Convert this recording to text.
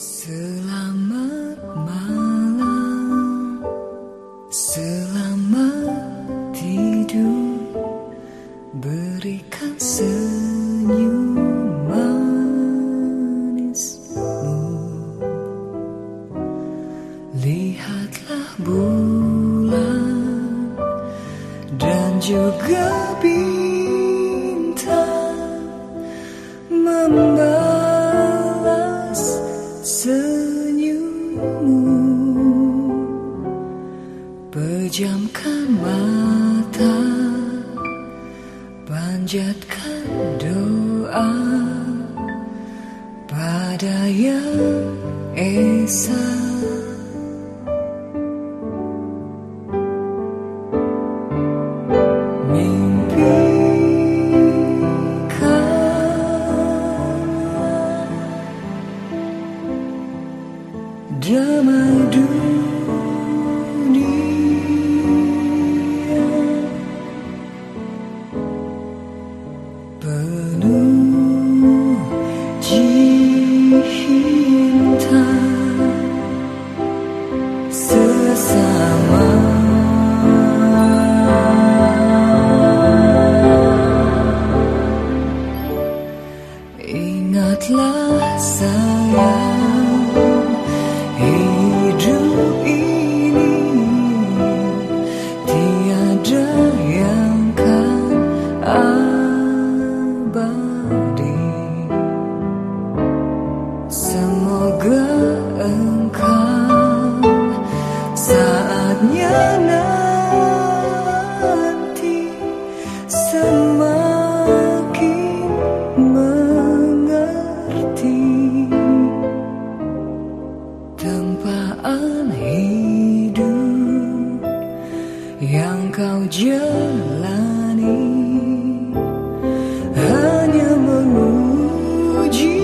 Selamat malam, selamat tidur, berikan senyum manismu. Lihatlah bulan dan juga bintang. Pejamkan mata Panjatkan doa Pada Yang Esa. Mimpikan Damai dunia Ingatlah sayang Hidup ini Tiada yang kan abadi Semoga engkau saatnya tempaan hidup yang kau jalani hanya menguji